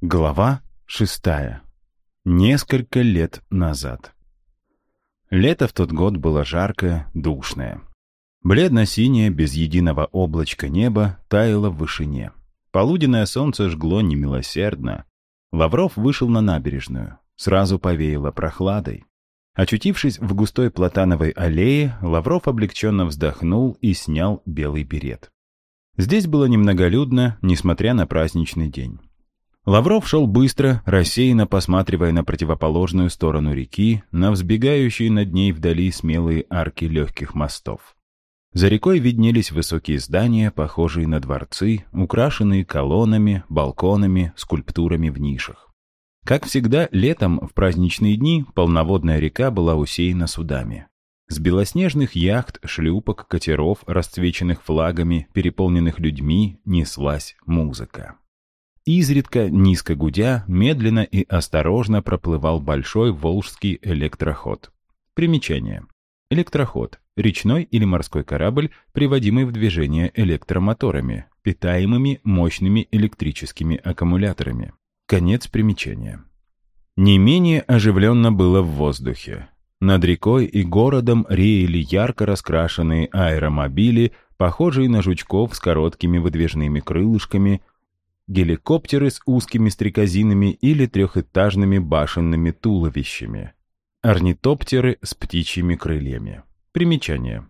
Глава шестая. Несколько лет назад. Лето в тот год было жаркое, душное. Бледно-синее, без единого облачка небо таяло в вышине. Полуденное солнце жгло немилосердно. Лавров вышел на набережную. Сразу повеяло прохладой. Очутившись в густой платановой аллее, Лавров облегченно вздохнул и снял белый берет. Здесь было немноголюдно, несмотря на праздничный день. Лавров шел быстро, рассеянно посматривая на противоположную сторону реки, на взбегающие над ней вдали смелые арки легких мостов. За рекой виднелись высокие здания, похожие на дворцы, украшенные колоннами, балконами, скульптурами в нишах. Как всегда, летом в праздничные дни полноводная река была усеяна судами. С белоснежных яхт, шлюпок, катеров, расцвеченных флагами, переполненных людьми, неслась музыка. Изредка, низко гудя, медленно и осторожно проплывал большой волжский электроход. Примечание. Электроход – речной или морской корабль, приводимый в движение электромоторами, питаемыми мощными электрическими аккумуляторами. Конец примечания. Не менее оживленно было в воздухе. Над рекой и городом реяли ярко раскрашенные аэромобили, похожие на жучков с короткими выдвижными крылышками, геликоптеры с узкими стрекозинами или трехэтажными башенными туловищами, орнитоптеры с птичьими крыльями. Примечание.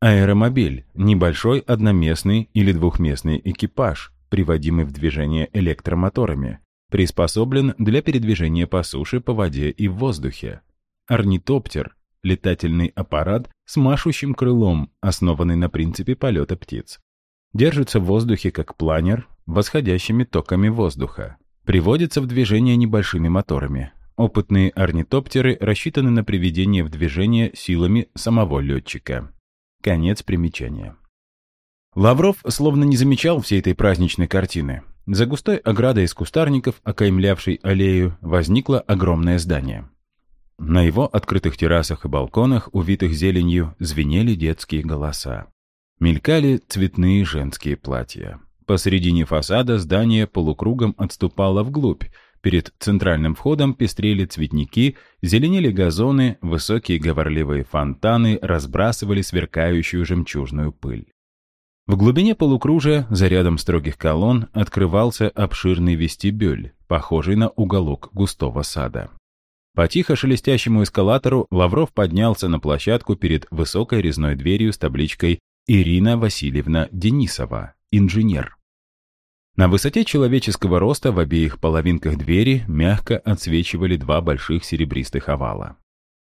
Аэромобиль – небольшой одноместный или двухместный экипаж, приводимый в движение электромоторами, приспособлен для передвижения по суше, по воде и в воздухе. Орнитоптер – летательный аппарат с машущим крылом, основанный на принципе полета птиц. Держится в воздухе как планер, восходящими токами воздуха. Приводится в движение небольшими моторами. Опытные орнитоптеры рассчитаны на приведение в движение силами самого летчика. Конец примечания. Лавров словно не замечал всей этой праздничной картины. За густой оградой из кустарников, окаймлявшей аллею, возникло огромное здание. На его открытых террасах и балконах, увитых зеленью, звенели детские голоса. Мелькали цветные женские платья. Посредине фасада здание полукругом отступало вглубь. Перед центральным входом пестрели цветники, зеленели газоны, высокие говорливые фонтаны разбрасывали сверкающую жемчужную пыль. В глубине полукружия, за рядом строгих колонн, открывался обширный вестибюль, похожий на уголок густого сада. По тихо шелестящему эскалатору Лавров поднялся на площадку перед высокой резной дверью с табличкой «Ирина Васильевна Денисова, инженер». На высоте человеческого роста в обеих половинках двери мягко отсвечивали два больших серебристых овала.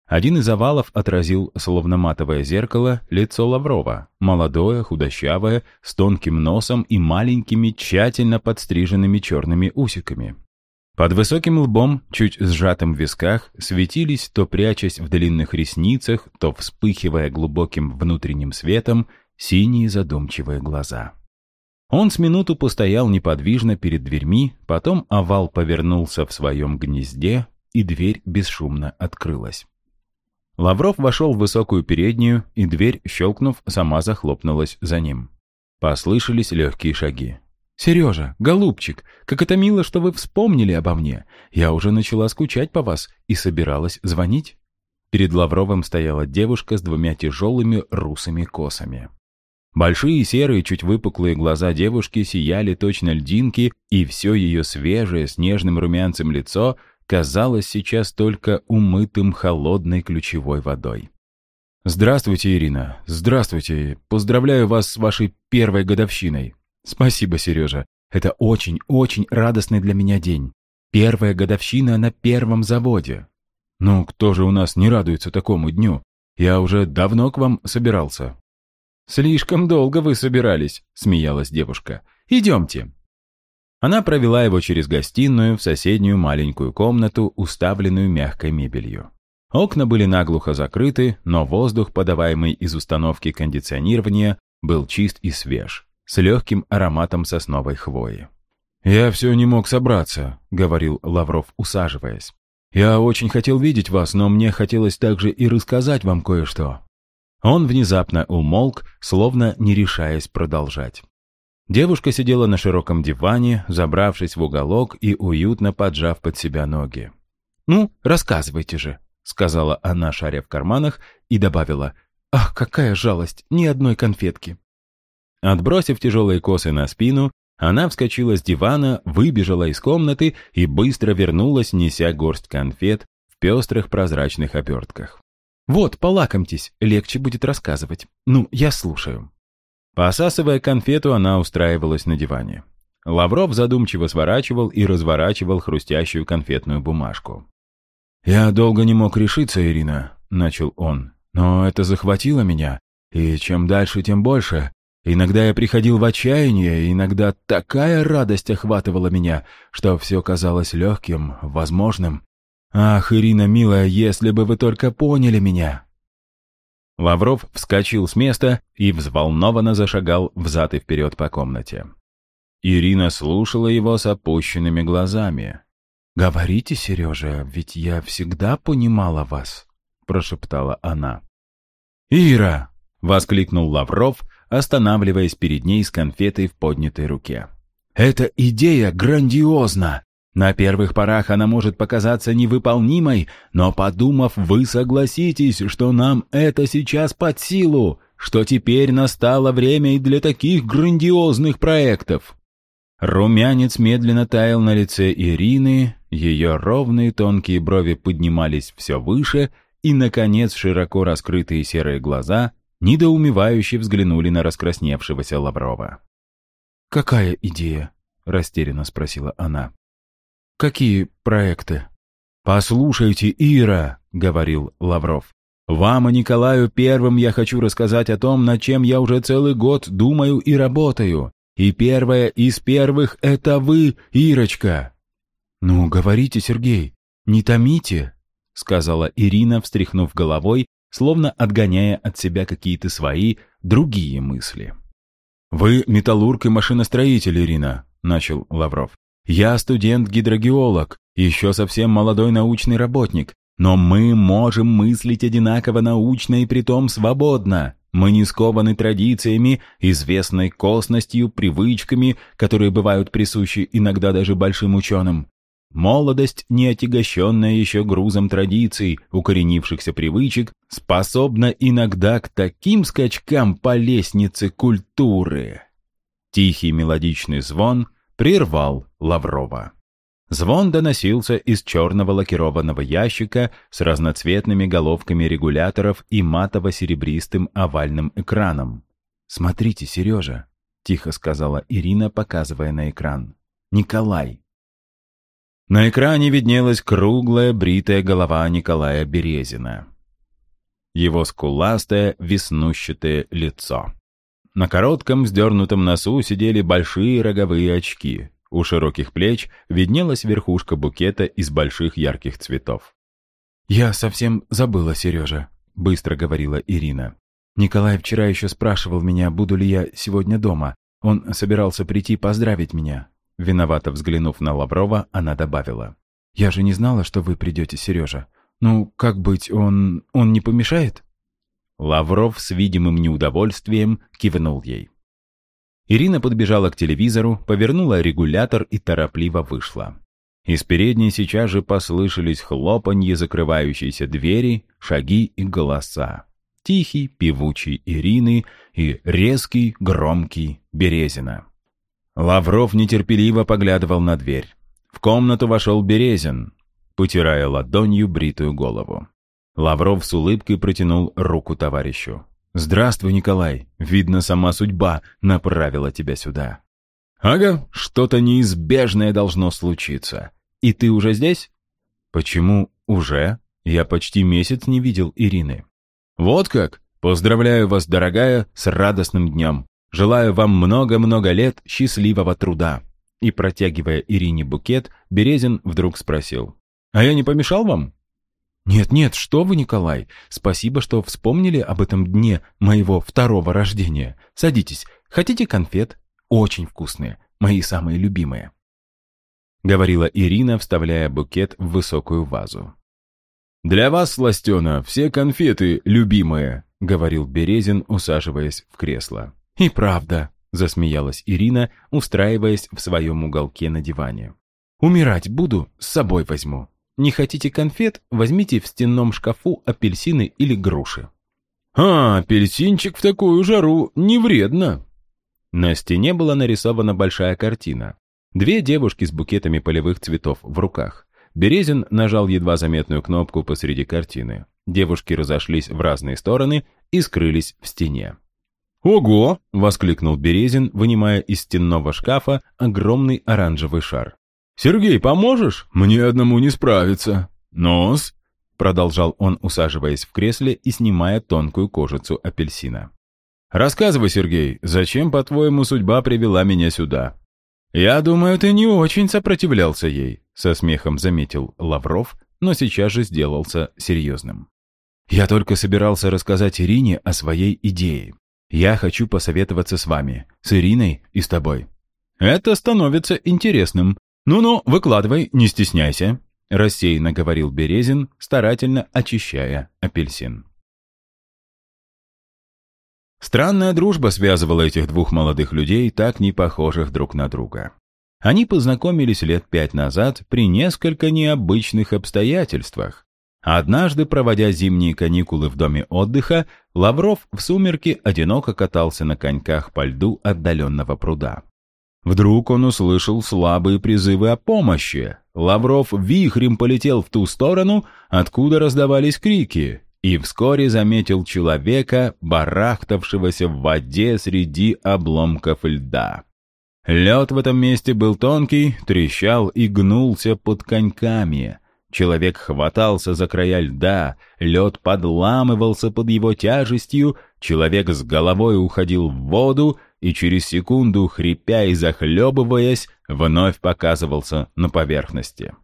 Один из овалов отразил, словно матовое зеркало, лицо Лаврова, молодое, худощавое, с тонким носом и маленькими, тщательно подстриженными черными усиками. Под высоким лбом, чуть сжатым в висках, светились, то прячась в длинных ресницах, то вспыхивая глубоким внутренним светом, синие задумчивые глаза. Он с минуту постоял неподвижно перед дверьми, потом овал повернулся в своем гнезде, и дверь бесшумно открылась. Лавров вошел в высокую переднюю, и дверь, щелкнув, сама захлопнулась за ним. Послышались легкие шаги. «Сережа, голубчик, как это мило, что вы вспомнили обо мне. Я уже начала скучать по вас и собиралась звонить». Перед Лавровым стояла девушка с двумя тяжелыми русыми косами. Большие серые, чуть выпуклые глаза девушки сияли точно льдинки, и все ее свежее, с нежным румянцем лицо казалось сейчас только умытым холодной ключевой водой. «Здравствуйте, Ирина. Здравствуйте. Поздравляю вас с вашей первой годовщиной. Спасибо, Сережа. Это очень-очень радостный для меня день. Первая годовщина на первом заводе. Ну, кто же у нас не радуется такому дню? Я уже давно к вам собирался. «Слишком долго вы собирались», — смеялась девушка. «Идемте». Она провела его через гостиную в соседнюю маленькую комнату, уставленную мягкой мебелью. Окна были наглухо закрыты, но воздух, подаваемый из установки кондиционирования, был чист и свеж, с легким ароматом сосновой хвои. «Я все не мог собраться», — говорил Лавров, усаживаясь. «Я очень хотел видеть вас, но мне хотелось также и рассказать вам кое-что. Он внезапно умолк, словно не решаясь продолжать. Девушка сидела на широком диване, забравшись в уголок и уютно поджав под себя ноги. «Ну, рассказывайте же», — сказала она, шаря в карманах, и добавила, «Ах, какая жалость, ни одной конфетки». Отбросив тяжелые косы на спину, она вскочила с дивана, выбежала из комнаты и быстро вернулась, неся горсть конфет в пестрых прозрачных обертках. «Вот, полакомьтесь, легче будет рассказывать. Ну, я слушаю». Посасывая конфету, она устраивалась на диване. Лавров задумчиво сворачивал и разворачивал хрустящую конфетную бумажку. «Я долго не мог решиться, Ирина», — начал он. «Но это захватило меня, и чем дальше, тем больше. Иногда я приходил в отчаяние, иногда такая радость охватывала меня, что все казалось легким, возможным. Ах, Ирина, милая, если бы вы только поняли меня!» Лавров вскочил с места и взволнованно зашагал взад и вперед по комнате. Ирина слушала его с опущенными глазами. «Говорите, Сережа, ведь я всегда понимала вас», — прошептала она. «Ира!» — воскликнул Лавров, останавливаясь перед ней с конфетой в поднятой руке. «Эта идея грандиозна! На первых порах она может показаться невыполнимой, но подумав, вы согласитесь, что нам это сейчас под силу, что теперь настало время и для таких грандиозных проектов. Румянец медленно таял на лице Ирины, ее ровные тонкие брови поднимались все выше, и, наконец, широко раскрытые серые глаза недоумевающе взглянули на раскрасневшегося Лаврова. «Какая идея?» — растерянно спросила она. «Какие проекты?» «Послушайте, Ира», — говорил Лавров. «Вам и Николаю Первым я хочу рассказать о том, над чем я уже целый год думаю и работаю. И первое из первых — это вы, Ирочка». «Ну, говорите, Сергей, не томите», — сказала Ирина, встряхнув головой, словно отгоняя от себя какие-то свои другие мысли. «Вы металлург и машиностроитель, Ирина», — начал Лавров. Я студент-гидрогеолог, еще совсем молодой научный работник, но мы можем мыслить одинаково научно и притом свободно. Мы не скованы традициями, известной косностью, привычками, которые бывают присущи иногда даже большим ученым. Молодость, не отягощенная еще грузом традиций, укоренившихся привычек, способна иногда к таким скачкам по лестнице культуры. Тихий мелодичный звон прервал Лаврова. Звон доносился из черного лакированного ящика с разноцветными головками регуляторов и матово-серебристым овальным экраном. «Смотрите, Сережа», — тихо сказала Ирина, показывая на экран. «Николай». На экране виднелась круглая бритая голова Николая Березина. Его скуластое, веснущатое лицо. На коротком вздернутом носу сидели большие роговые очки. У широких плеч виднелась верхушка букета из больших ярких цветов. «Я совсем забыла, Сережа», — быстро говорила Ирина. «Николай вчера еще спрашивал меня, буду ли я сегодня дома. Он собирался прийти поздравить меня». Виновато взглянув на Лаврова, она добавила. «Я же не знала, что вы придете, Сережа. Ну, как быть, он... он не помешает?» Лавров с видимым неудовольствием кивнул ей. Ирина подбежала к телевизору, повернула регулятор и торопливо вышла. Из передней сейчас же послышались хлопанье закрывающейся двери, шаги и голоса. Тихий, певучий Ирины и резкий, громкий Березина. Лавров нетерпеливо поглядывал на дверь. В комнату вошел Березин, потирая ладонью бритую голову. Лавров с улыбкой протянул руку товарищу. «Здравствуй, Николай. Видно, сама судьба направила тебя сюда». «Ага, что-то неизбежное должно случиться. И ты уже здесь?» «Почему уже? Я почти месяц не видел Ирины». «Вот как? Поздравляю вас, дорогая, с радостным днем. Желаю вам много-много лет счастливого труда». И, протягивая Ирине букет, Березин вдруг спросил. «А я не помешал вам?» «Нет-нет, что вы, Николай! Спасибо, что вспомнили об этом дне моего второго рождения. Садитесь. Хотите конфет? Очень вкусные. Мои самые любимые». Говорила Ирина, вставляя букет в высокую вазу. «Для вас, Сластена, все конфеты любимые», — говорил Березин, усаживаясь в кресло. «И правда», — засмеялась Ирина, устраиваясь в своем уголке на диване. «Умирать буду, с собой возьму. Не хотите конфет, возьмите в стенном шкафу апельсины или груши». «А, апельсинчик в такую жару не вредно». На стене была нарисована большая картина. Две девушки с букетами полевых цветов в руках. Березин нажал едва заметную кнопку посреди картины. Девушки разошлись в разные стороны и скрылись в стене. «Ого!» — воскликнул Березин, вынимая из стенного шкафа огромный оранжевый шар. «Сергей, поможешь? Мне одному не справиться. Нос!» — продолжал он, усаживаясь в кресле и снимая тонкую кожицу апельсина. «Рассказывай, Сергей, зачем, по-твоему, судьба привела меня сюда?» «Я думаю, ты не очень сопротивлялся ей», — со смехом заметил Лавров, но сейчас же сделался серьезным. «Я только собирался рассказать Ирине о своей идее. Я хочу посоветоваться с вами, с Ириной и с тобой». «Это становится интересным. Ну-ну, выкладывай, не стесняйся», — рассеянно говорил Березин, старательно очищая апельсин. Странная дружба связывала этих двух молодых людей, так не похожих друг на друга. Они познакомились лет пять назад при несколько необычных обстоятельствах. Однажды, проводя зимние каникулы в доме отдыха, Лавров в сумерки одиноко катался на коньках по льду отдаленного пруда. Вдруг он услышал слабые призывы о помощи. Лавров вихрем полетел в ту сторону, откуда раздавались крики, и вскоре заметил человека, барахтавшегося в воде среди обломков льда. Лед в этом месте был тонкий, трещал и гнулся под коньками. Человек хватался за края льда, лед подламывался под его тяжестью, человек с головой уходил в воду и через секунду, хрипя и захлебываясь, вновь показывался на поверхности.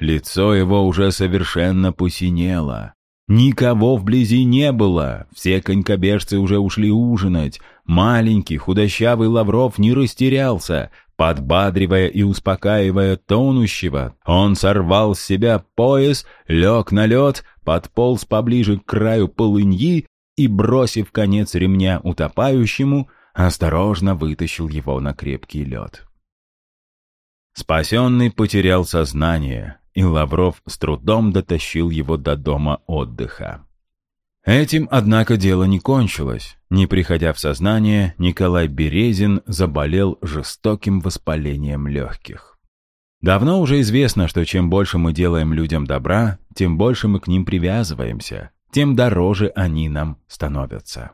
Лицо его уже совершенно посинело. Никого вблизи не было, все конькобежцы уже ушли ужинать. Маленький худощавый Лавров не растерялся. Подбадривая и успокаивая тонущего, он сорвал с себя пояс, лег на лед, подполз поближе к краю полыньи и, бросив конец ремня утопающему, осторожно вытащил его на крепкий лед. Спасенный потерял сознание, и Лавров с трудом дотащил его до дома отдыха. Этим, однако, дело не кончилось. Не приходя в сознание, Николай Березин заболел жестоким воспалением легких. Давно уже известно, что чем больше мы делаем людям добра, тем больше мы к ним привязываемся, тем дороже они нам становятся.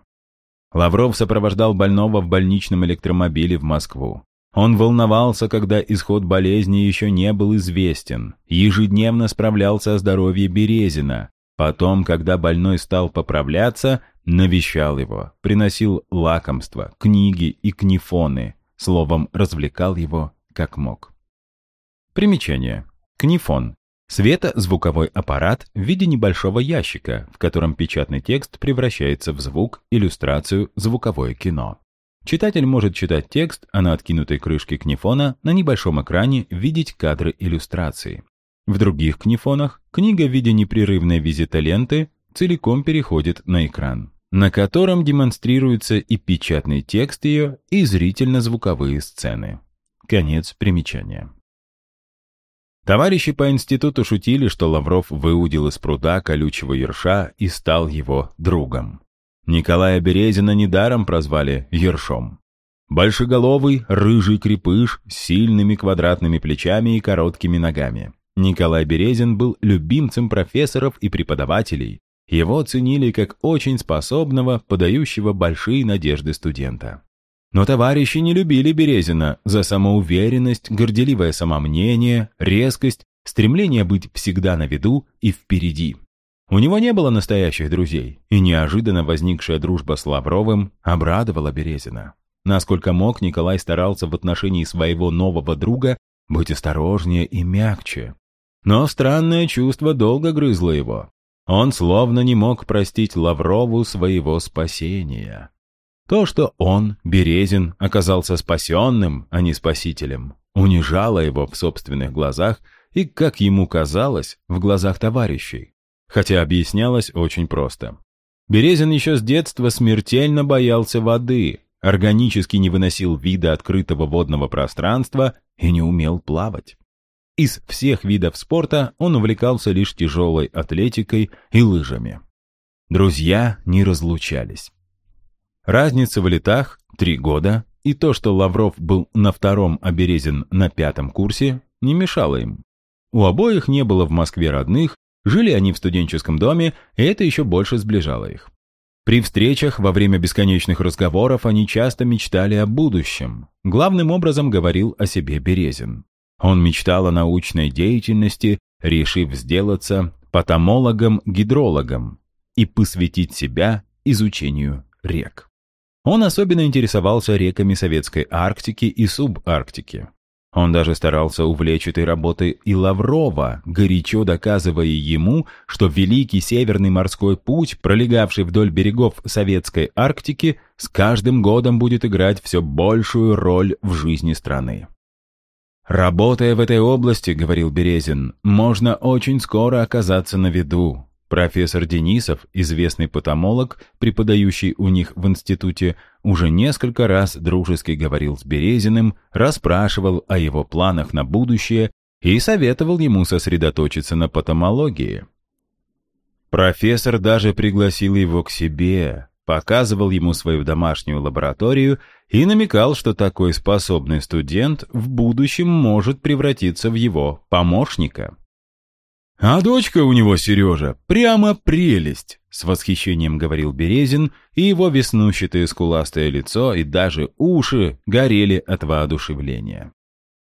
Лавров сопровождал больного в больничном электромобиле в Москву. Он волновался, когда исход болезни еще не был известен, ежедневно справлялся о здоровье Березина. Потом, когда больной стал поправляться, навещал его, приносил лакомства, книги и книфоны, словом, развлекал его как мог. Примечание. Книфон. Светозвуковой аппарат в виде небольшого ящика, в котором печатный текст превращается в звук, иллюстрацию, звуковое кино. Читатель может читать текст, а на откинутой крышке книфона на небольшом экране видеть кадры иллюстрации. В других книфонах книга в виде непрерывной визита ленты целиком переходит на экран, на котором демонстрируется и печатный текст ее, и зрительно-звуковые сцены. Конец примечания. Товарищи по институту шутили, что Лавров выудил из пруда колючего ерша и стал его другом. Николая Березина недаром прозвали Ершом. Большеголовый, рыжий крепыш с сильными квадратными плечами и короткими ногами. Николай Березин был любимцем профессоров и преподавателей. Его ценили как очень способного, подающего большие надежды студента. Но товарищи не любили Березина за самоуверенность, горделивое самомнение, резкость, стремление быть всегда на виду и впереди. У него не было настоящих друзей, и неожиданно возникшая дружба с Лавровым обрадовала Березина. Насколько мог, Николай старался в отношении своего нового друга быть осторожнее и мягче. Но странное чувство долго грызло его. Он словно не мог простить Лаврову своего спасения. То, что он, Березин, оказался спасенным, а не спасителем, унижало его в собственных глазах и, как ему казалось, в глазах товарищей хотя объяснялось очень просто. Березин еще с детства смертельно боялся воды. органически не выносил вида открытого водного пространства и не умел плавать. Из всех видов спорта он увлекался лишь тяжелой атлетикой и лыжами. Друзья не разлучались. Разница в летах — три года, и то, что Лавров был на втором, а Березин на пятом курсе, не мешало им. У обоих не было в Москве родных, жили они в студенческом доме, и это еще больше сближало их. При встречах во время бесконечных разговоров они часто мечтали о будущем. Главным образом говорил о себе Березин. Он мечтал о научной деятельности, решив сделаться потомологом-гидрологом и посвятить себя изучению рек. Он особенно интересовался реками Советской Арктики и Субарктики. Он даже старался увлечь этой работой и Лаврова, горячо доказывая ему, что Великий Северный морской путь, пролегавший вдоль берегов Советской Арктики, с каждым годом будет играть все большую роль в жизни страны. «Работая в этой области, — говорил Березин, — можно очень скоро оказаться на виду. Профессор Денисов, известный потомолог, преподающий у них в институте, уже несколько раз дружески говорил с Березиным, расспрашивал о его планах на будущее и советовал ему сосредоточиться на потомологии. Профессор даже пригласил его к себе, показывал ему свою домашнюю лабораторию и намекал, что такой способный студент в будущем может превратиться в его помощника. «А дочка у него, Сережа, прямо прелесть!» С восхищением говорил Березин, и его веснущатое скуластое лицо и даже уши горели от воодушевления.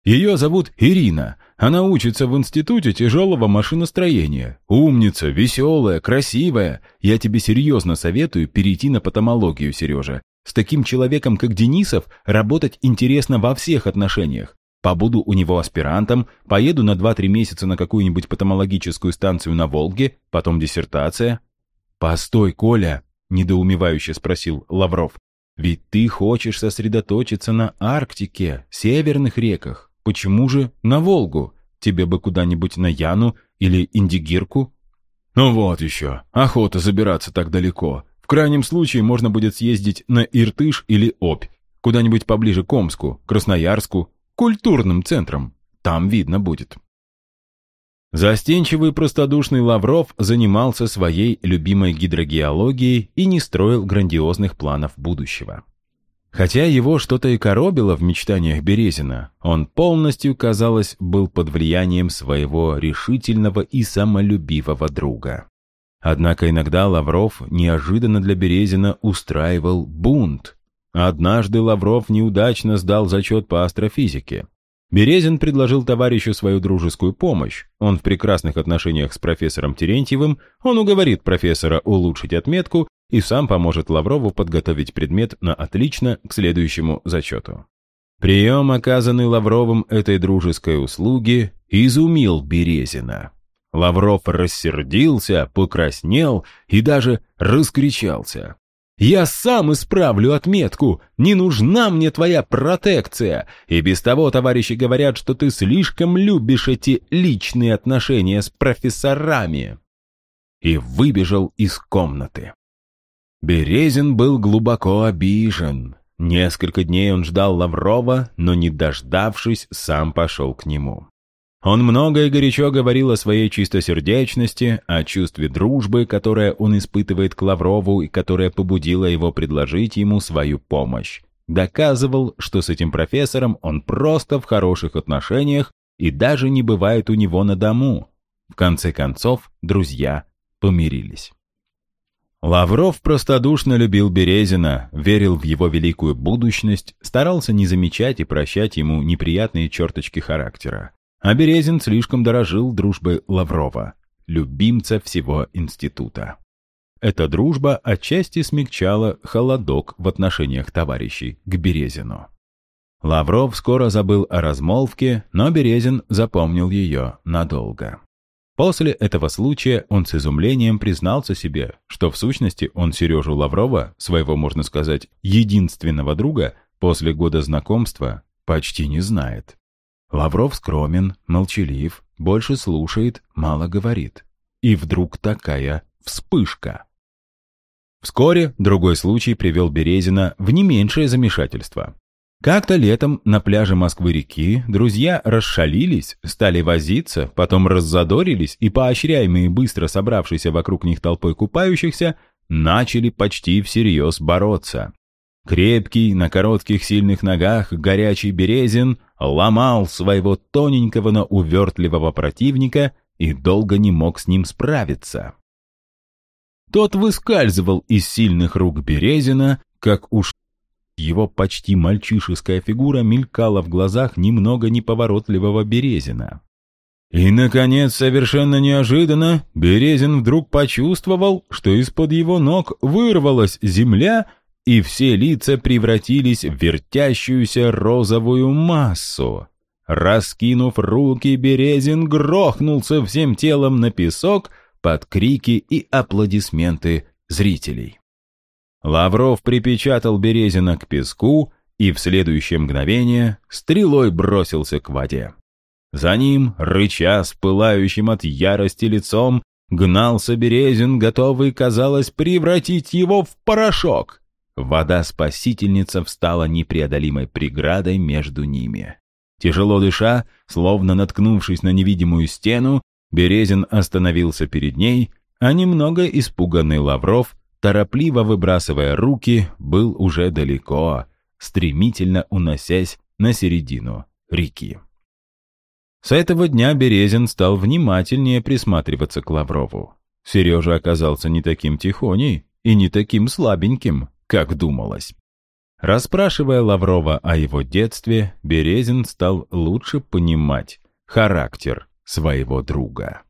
Ее зовут Ирина. Она учится в институте тяжелого машиностроения. Умница, веселая, красивая. Я тебе серьезно советую перейти на потомологию, Сережа. С таким человеком, как Денисов, работать интересно во всех отношениях. Побуду у него аспирантом, поеду на 2-3 месяца на какую-нибудь потомологическую станцию на Волге, потом диссертация. «Постой, Коля!» — недоумевающе спросил Лавров. «Ведь ты хочешь сосредоточиться на Арктике, северных реках. Почему же на Волгу? Тебе бы куда-нибудь на Яну или Индигирку?» «Ну вот еще, охота забираться так далеко. В крайнем случае можно будет съездить на Иртыш или Обь, куда-нибудь поближе к Омску, Красноярску, культурным центром. Там видно будет. Застенчивый простодушный Лавров занимался своей любимой гидрогеологией и не строил грандиозных планов будущего. Хотя его что-то и коробило в мечтаниях Березина, он полностью, казалось, был под влиянием своего решительного и самолюбивого друга. Однако иногда Лавров неожиданно для Березина устраивал бунт, Однажды Лавров неудачно сдал зачет по астрофизике. Березин предложил товарищу свою дружескую помощь. Он в прекрасных отношениях с профессором Терентьевым, он уговорит профессора улучшить отметку и сам поможет Лаврову подготовить предмет на отлично к следующему зачету. Прием, оказанный Лавровым этой дружеской услуги, изумил Березина. Лавров рассердился, покраснел и даже раскричался. Я сам исправлю отметку. Не нужна мне твоя протекция. И без того товарищи говорят, что ты слишком любишь эти личные отношения с профессорами. И выбежал из комнаты. Березин был глубоко обижен. Несколько дней он ждал Лаврова, но, не дождавшись, сам пошел к нему. Он много и горячо говорил о своей чистосердечности, о чувстве дружбы, которое он испытывает к Лаврову и которое побудило его предложить ему свою помощь. Доказывал, что с этим профессором он просто в хороших отношениях и даже не бывает у него на дому. В конце концов, друзья помирились. Лавров простодушно любил Березина, верил в его великую будущность, старался не замечать и прощать ему неприятные черточки характера. А Березин слишком дорожил дружбой Лаврова, любимца всего института. Эта дружба отчасти смягчала холодок в отношениях товарищей к Березину. Лавров скоро забыл о размолвке, но Березин запомнил ее надолго. После этого случая он с изумлением признался себе, что в сущности он Сережу Лаврова, своего, можно сказать, единственного друга, после года знакомства, почти не знает. Лавров скромен, молчалив, больше слушает, мало говорит. И вдруг такая вспышка. Вскоре другой случай привел Березина в не меньшее замешательство. Как-то летом на пляже Москвы-реки друзья расшалились, стали возиться, потом раззадорились и, поощряемые быстро собравшейся вокруг них толпой купающихся, начали почти всерьез бороться. Крепкий, на коротких сильных ногах, горячий Березин ломал своего тоненького, но увертливого противника и долго не мог с ним справиться. Тот выскальзывал из сильных рук Березина, как уж его почти мальчишеская фигура мелькала в глазах немного неповоротливого Березина. И, наконец, совершенно неожиданно, Березин вдруг почувствовал, что из-под его ног вырвалась земля, и все лица превратились в вертящуюся розовую массу. Раскинув руки, Березин грохнулся всем телом на песок под крики и аплодисменты зрителей. Лавров припечатал Березина к песку и в следующее мгновение стрелой бросился к воде. За ним, рыча с пылающим от ярости лицом, гнался Березин, готовый, казалось, превратить его в порошок. Вода-спасительница встала непреодолимой преградой между ними. Тяжело дыша, словно наткнувшись на невидимую стену, Березин остановился перед ней, а немного испуганный Лавров торопливо выбрасывая руки, был уже далеко, стремительно уносясь на середину реки. С этого дня Березин стал внимательнее присматриваться к Лаврову. Сережа оказался не таким тихоней и не таким слабеньким, как думалось. Расспрашивая Лаврова о его детстве, Березин стал лучше понимать характер своего друга.